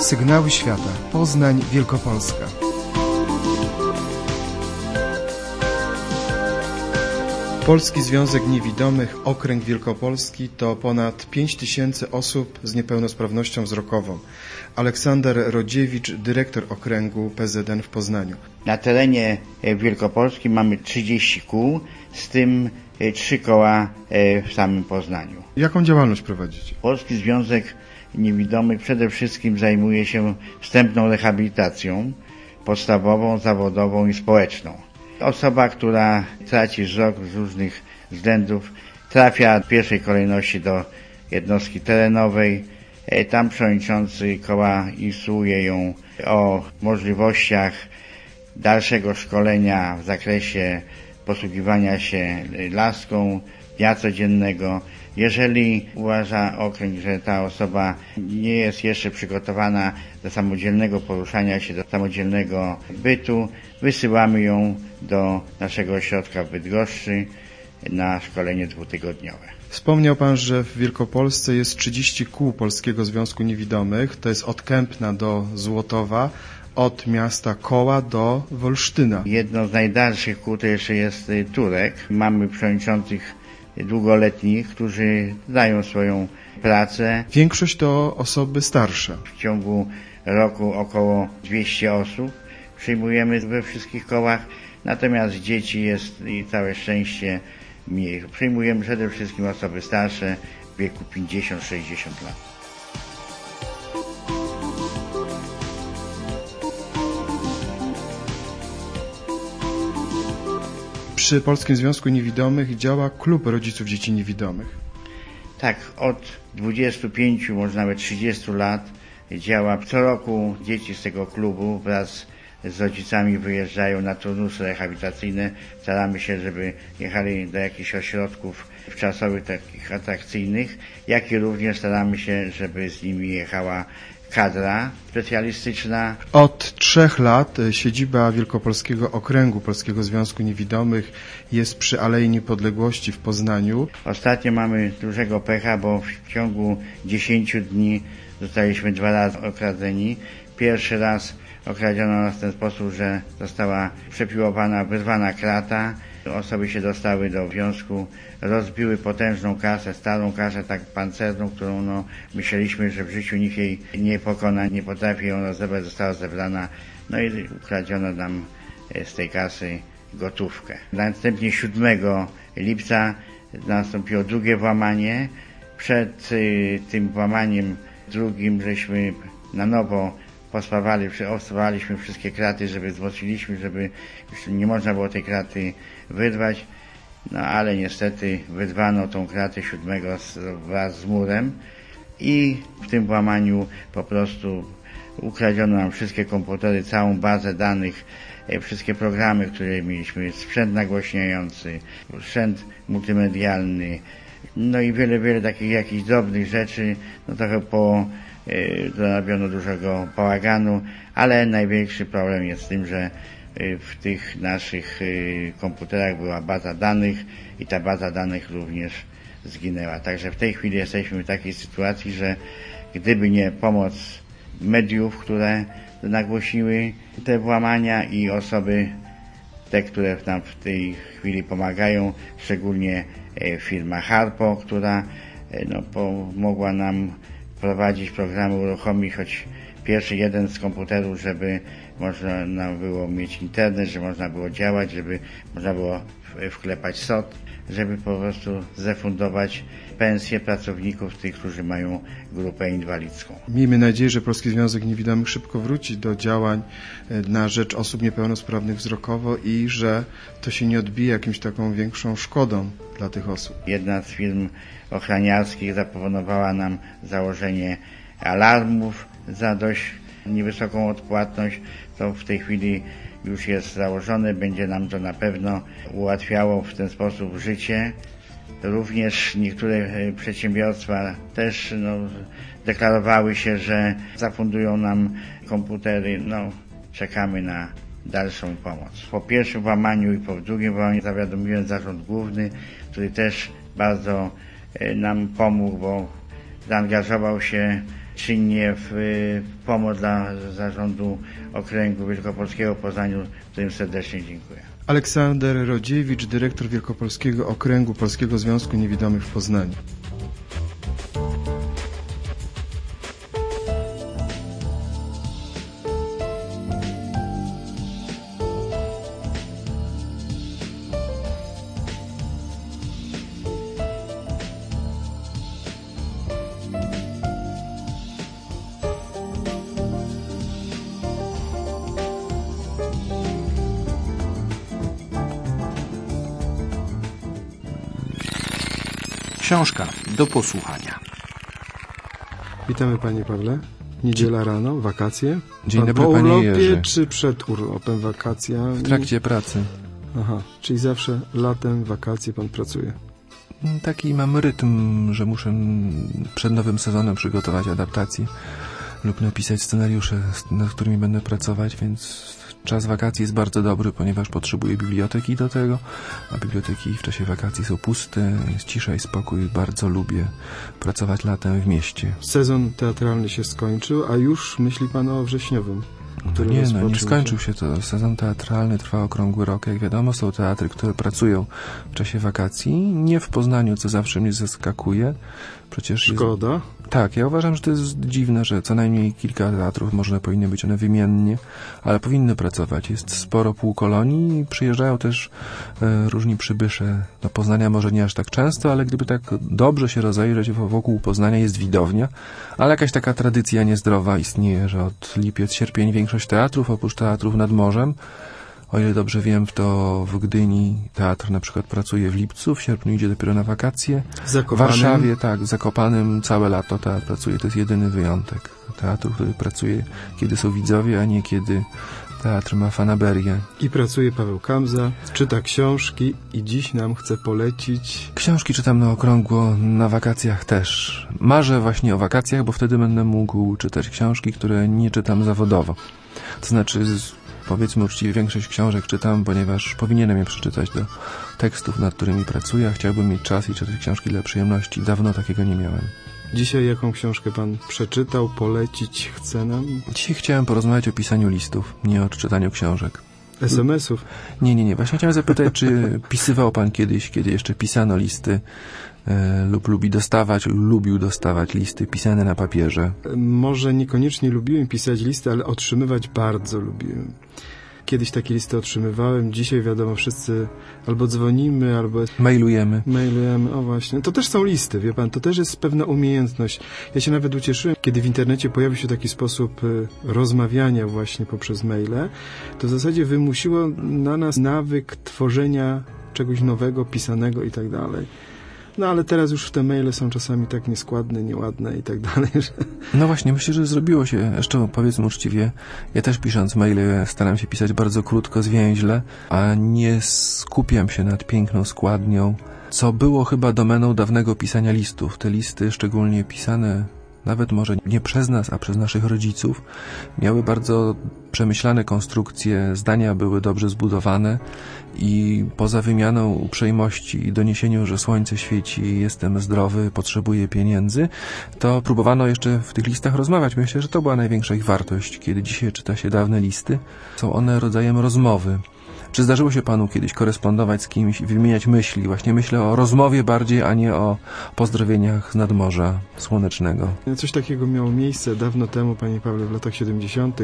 Sygnały Świata. Poznań, Wielkopolska. Polski Związek Niewidomych Okręg Wielkopolski to ponad 5 tysięcy osób z niepełnosprawnością wzrokową. Aleksander Rodziewicz, dyrektor okręgu PZN w Poznaniu. Na terenie Wielkopolski mamy 30 kół, z tym 3 koła w samym Poznaniu. Jaką działalność prowadzicie? Polski Związek Niewidomych przede wszystkim zajmuje się wstępną rehabilitacją podstawową, zawodową i społeczną. Osoba, która traci wzrok z różnych względów, trafia w pierwszej kolejności do jednostki terenowej. Tam przewodniczący koła instruuje ją o możliwościach dalszego szkolenia w zakresie posługiwania się laską dnia codziennego. Jeżeli uważa okręg, że ta osoba nie jest jeszcze przygotowana do samodzielnego poruszania się, do samodzielnego bytu, wysyłamy ją do naszego ośrodka w Bydgoszczy na szkolenie dwutygodniowe. Wspomniał Pan, że w Wielkopolsce jest 30 kół Polskiego Związku Niewidomych. To jest od Kępna do Złotowa, od miasta Koła do Wolsztyna. Jedno z najdalszych kół to jeszcze jest Turek. Mamy przewodniczących długoletnich, którzy dają swoją pracę. Większość to osoby starsze. W ciągu roku około 200 osób przyjmujemy we wszystkich kołach, natomiast dzieci jest i całe szczęście mniej. Przyjmujemy przede wszystkim osoby starsze w wieku 50-60 lat. Przy Polskim Związku Niewidomych działa Klub Rodziców Dzieci Niewidomych. Tak, od 25, może nawet 30 lat działa. Co roku dzieci z tego klubu wraz z rodzicami wyjeżdżają na turnusy rehabilitacyjne. Staramy się, żeby jechali do jakichś ośrodków wczasowych, takich atrakcyjnych, jak i również staramy się, żeby z nimi jechała kadra specjalistyczna. Od trzech lat siedziba Wielkopolskiego Okręgu Polskiego Związku Niewidomych jest przy Alei Niepodległości w Poznaniu. Ostatnio mamy dużego pecha, bo w ciągu 10 dni zostaliśmy dwa razy okradzeni. Pierwszy raz okradziono nas w ten sposób, że została przepiłowana, wyrwana krata. Osoby się dostały do związku, rozbiły potężną kasę, starą kasę tak pancerną, którą no, myśleliśmy, że w życiu nikt jej nie pokona, nie potrafi ją rozebrać, została zebrana. No i ukradziono nam z tej kasy gotówkę. Następnie 7 lipca nastąpiło drugie włamanie. Przed y, tym włamaniem drugim żeśmy na nowo pospawali, oswawaliśmy wszystkie kraty, żeby wzmocniliśmy, żeby nie można było tej kraty wyrwać. No ale niestety wyrwano tą kratę siódmego wraz z murem i w tym włamaniu po prostu ukradziono nam wszystkie komputery, całą bazę danych, wszystkie programy, które mieliśmy, sprzęt nagłośniający, sprzęt multimedialny, no i wiele, wiele takich jakichś drobnych rzeczy, no trochę po dorobiono dużego bałaganu, ale największy problem jest z tym, że w tych naszych komputerach była baza danych i ta baza danych również zginęła. Także w tej chwili jesteśmy w takiej sytuacji, że gdyby nie pomoc mediów, które nagłosiły te włamania i osoby, te, które nam w tej chwili pomagają, szczególnie firma Harpo, która no, pomogła nam prowadzić programy, uruchomić choć pierwszy jeden z komputerów, żeby można było mieć internet, żeby można było działać, żeby można było wklepać SOT, żeby po prostu zrefundować pensje pracowników, tych, którzy mają grupę inwalidzką. Miejmy nadzieję, że Polski Związek Niewidomych szybko wróci do działań na rzecz osób niepełnosprawnych wzrokowo i że to się nie odbije jakimś taką większą szkodą dla tych osób. Jedna z firm ochraniarskich zaproponowała nam założenie alarmów za dość niewysoką odpłatność. To w tej chwili już jest założone, będzie nam to na pewno ułatwiało w ten sposób życie. Również niektóre przedsiębiorstwa też no, deklarowały się, że zafundują nam komputery. No, czekamy na dalszą pomoc. Po pierwszym włamaniu i po drugim włamaniu zawiadomiłem Zarząd Główny, który też bardzo nam pomógł, bo zaangażował się czynnie w, w pomoc dla zarządu Okręgu Wielkopolskiego w Poznaniu, którym serdecznie dziękuję. Aleksander Rodziewicz, dyrektor Wielkopolskiego Okręgu Polskiego Związku Niewidomych w Poznaniu. Książka do posłuchania. Witamy Panie Pawle. Niedziela rano, wakacje. Dzień Pan dobry, po panie urlopie, Jerzy. czy przed urlopem wakacja? W trakcie pracy. Aha, czyli zawsze latem, wakacje Pan pracuje. Taki mam rytm, że muszę przed nowym sezonem przygotować adaptacje lub napisać scenariusze, nad którymi będę pracować, więc czas wakacji jest bardzo dobry, ponieważ potrzebuję biblioteki do tego, a biblioteki w czasie wakacji są puste, jest cisza i spokój. Bardzo lubię pracować latem w mieście. Sezon teatralny się skończył, a już myśli Pan o wrześniowym. No który nie, no nie skończył się to. Sezon teatralny trwa okrągły rok. Jak wiadomo, są teatry, które pracują w czasie wakacji. Nie w Poznaniu, co zawsze mnie zaskakuje. Przecież jest Szkoda. Tak, ja uważam, że to jest dziwne, że co najmniej kilka teatrów, może powinny być one wymiennie, ale powinny pracować. Jest sporo półkolonii i przyjeżdżają też e, różni przybysze do Poznania, może nie aż tak często, ale gdyby tak dobrze się rozejrzeć, wo- wokół Poznania jest widownia, ale jakaś taka tradycja niezdrowa istnieje, że od lipiec, sierpień większość teatrów, oprócz teatrów nad morzem, o ile dobrze wiem, to w Gdyni teatr na przykład pracuje w lipcu, w sierpniu idzie dopiero na wakacje. W. Warszawie, tak, w Zakopanym całe lato teatr pracuje, to jest jedyny wyjątek. Teatru, który pracuje, kiedy są widzowie, a nie kiedy teatr ma fanaberię. I pracuje Paweł Kamza, czyta książki i dziś nam chce polecić Książki czytam na okrągło, na wakacjach też. Marzę właśnie o wakacjach, bo wtedy będę mógł czytać książki, które nie czytam zawodowo. To znaczy, powiedzmy uczciwie, większość książek czytam, ponieważ powinienem je przeczytać do tekstów, nad którymi pracuję, a chciałbym mieć czas i czytać książki dla przyjemności. Dawno takiego nie miałem. Dzisiaj jaką książkę pan przeczytał, polecić chce nam? Dzisiaj chciałem porozmawiać o pisaniu listów, nie o czytaniu książek. SMS-ów. Nie, nie, nie. Właśnie chciałem zapytać, czy pisywał pan kiedyś, kiedy jeszcze pisano listy e, lub lubi dostawać, lub lubił dostawać listy pisane na papierze? Może niekoniecznie lubiłem pisać listy, ale otrzymywać bardzo lubiłem. Kiedyś takie listy otrzymywałem, dzisiaj wiadomo, wszyscy albo dzwonimy, albo Mailujemy. mailujemy. O właśnie, to też są listy, wie pan, to też jest pewna umiejętność. Ja się nawet ucieszyłem, kiedy w internecie pojawił się taki sposób y, rozmawiania właśnie poprzez maile, to w zasadzie wymusiło na nas nawyk tworzenia czegoś nowego, pisanego i tak dalej. No ale teraz już te maile są czasami tak nieskładne, nieładne i tak dalej, że No właśnie, myślę, że zrobiło się, jeszcze powiedzmy uczciwie, ja też pisząc maile staram się pisać bardzo krótko, zwięźle, a nie skupiam się nad piękną składnią, co było chyba domeną dawnego pisania listów. Te listy, szczególnie pisane nawet może nie przez nas, a przez naszych rodziców, miały bardzo przemyślane konstrukcje, zdania były dobrze zbudowane i poza wymianą uprzejmości i doniesieniu, że słońce świeci, jestem zdrowy, potrzebuję pieniędzy, to próbowano jeszcze w tych listach rozmawiać. Myślę, że to była największa ich wartość. Kiedy dzisiaj czyta się dawne listy, są one rodzajem rozmowy. Czy zdarzyło się panu kiedyś korespondować z kimś i wymieniać myśli? Właśnie myślę o rozmowie bardziej, a nie o pozdrowieniach z nadmorza słonecznego. Coś takiego miało miejsce dawno temu, panie Pawle, w latach 70.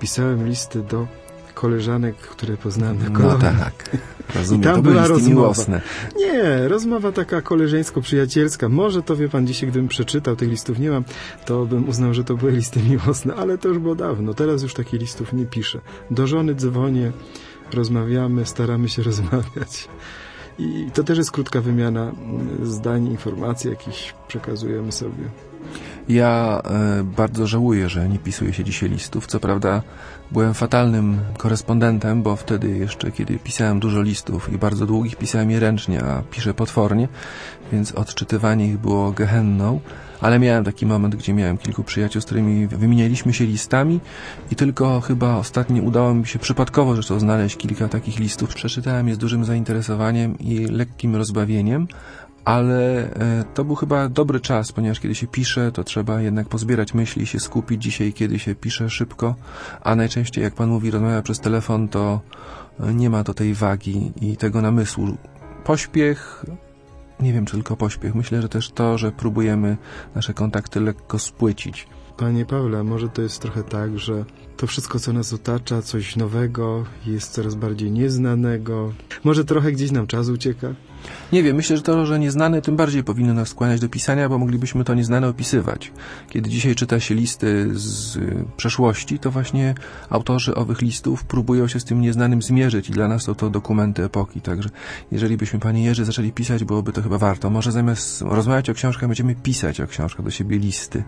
Pisałem listy do koleżanek, które poznałem na No tak, rozumiem. I tam to była rozmowa. miłosne. Nie, rozmowa taka koleżeńsko-przyjacielska. Może to wie pan dzisiaj, gdybym przeczytał, tych listów nie mam, to bym uznał, że to były listy miłosne, ale to już było dawno. Teraz już takich listów nie piszę. Do żony dzwonię, rozmawiamy, staramy się rozmawiać. I to też jest krótka wymiana mm, zdań, informacji jakichś przekazujemy sobie. Ja e, bardzo żałuję, że nie pisuje się dzisiaj listów. Co prawda byłem fatalnym korespondentem, bo wtedy jeszcze, kiedy pisałem dużo listów i bardzo długich, pisałem je ręcznie, a piszę potwornie, więc odczytywanie ich było gehenną. Ale miałem taki moment, gdzie miałem kilku przyjaciół, z którymi wymienialiśmy się listami i tylko chyba ostatnio udało mi się przypadkowo zresztą znaleźć kilka takich listów. Przeczytałem je z dużym zainteresowaniem i lekkim rozbawieniem, ale e, to był chyba dobry czas, ponieważ kiedy się pisze, to trzeba jednak pozbierać myśli, się skupić. Dzisiaj, kiedy się pisze szybko, a najczęściej, jak pan mówi, rozmawia przez telefon, to e, nie ma do tej wagi i tego namysłu. Pośpiech, nie wiem, czy tylko pośpiech. Myślę, że też to, że próbujemy nasze kontakty lekko spłycić. Panie Pawle, może to jest trochę tak, że to wszystko, co nas otacza, coś nowego, jest coraz bardziej nieznanego. Może trochę gdzieś nam czas ucieka? Nie wiem, myślę, że to, że nieznane tym bardziej powinno nas skłaniać do pisania, bo moglibyśmy to nieznane opisywać. Kiedy dzisiaj czyta się listy z przeszłości, to właśnie autorzy owych listów próbują się z tym nieznanym zmierzyć i dla nas są to dokumenty epoki. Także jeżeli byśmy, panie Jerzy, zaczęli pisać, byłoby to chyba warto. Może zamiast rozmawiać o książkach, będziemy pisać o książkach do siebie listy.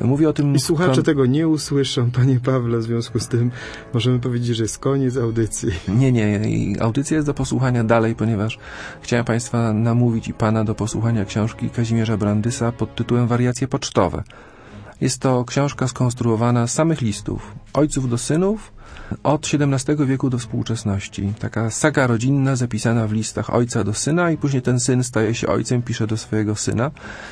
Mówię o tym... I słuchacze tego nie usłyszą, panie Pawle, w związku z tym możemy powiedzieć, że jest koniec audycji. Nie, nie. Audycja jest do posłuchania dalej, ponieważ chciałem państwa namówić i pana do posłuchania książki Kazimierza Brandysa pod tytułem Wariacje pocztowe. Jest to książka skonstruowana z samych listów ojców do synów od XVII wieku do współczesności. Taka saga rodzinna zapisana w listach ojca do syna i później ten syn staje się ojcem, pisze do swojego syna.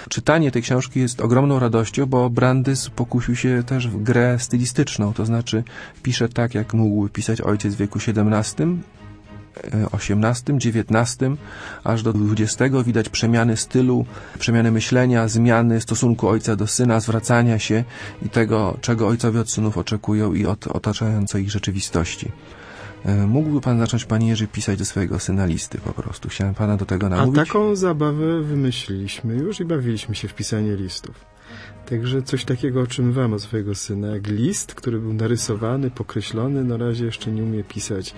Czytanie tej książki jest ogromną radością, bo Brandys pokusił się też w grę stylistyczną, to znaczy pisze tak, jak mógłby pisać ojciec w wieku XVII, XVIII, XIX, aż do XX widać przemiany stylu, przemiany myślenia, zmiany stosunku ojca do syna, zwracania się i tego, czego ojcowie od synów oczekują i od otaczającej ich rzeczywistości. E, mógłby pan zacząć, panie Jerzy, pisać do swojego syna listy po prostu. Chciałem pana do tego namówić. A taką zabawę wymyśliliśmy już i bawiliśmy się w pisanie listów. Także coś takiego otrzymywałem od swojego syna, jak list, który był narysowany, pokreślony, na razie jeszcze nie umie pisać.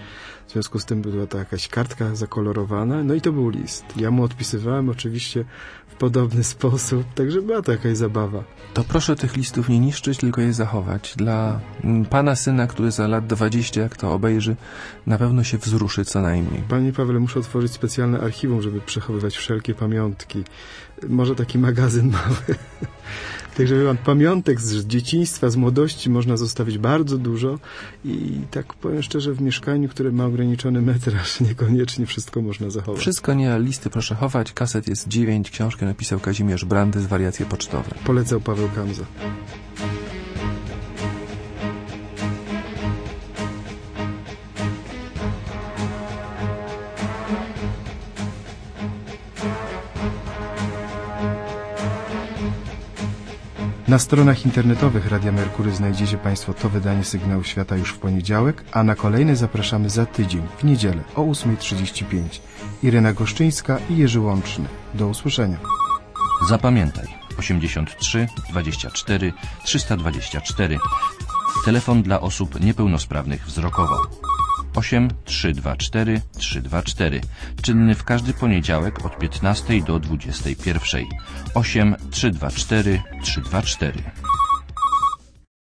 W związku z tym była to jakaś kartka zakolorowana, no i to był list. Ja mu odpisywałem oczywiście w podobny sposób, także była to jakaś zabawa. To proszę tych listów nie niszczyć, tylko je zachować. Dla mm, pana syna, który za lat 20, jak to obejrzy, na pewno się wzruszy co najmniej. Panie Pawle, muszę otworzyć specjalne archiwum, żeby przechowywać wszelkie pamiątki. Może taki magazyn mały. Także pan, pamiątek z dzieciństwa, z młodości można zostawić bardzo dużo i tak powiem szczerze, w mieszkaniu, które ma ograniczony metraż, niekoniecznie wszystko można zachować. Wszystko nie, listy proszę chować, kaset jest 9, książkę napisał Kazimierz Brandy z wariacje pocztowe. Polecał Paweł Kamza. Na stronach internetowych Radia Merkury znajdziecie Państwo to wydanie Sygnału Świata już w poniedziałek, a na kolejne zapraszamy za tydzień, w niedzielę o 8.35. Irena Goszczyńska i Jerzy Łączny. Do usłyszenia. Zapamiętaj 83 24 324. Telefon dla osób niepełnosprawnych wzrokowo. 8 324 324. Czynny w każdy poniedziałek od 15 do 21. 8 324 324.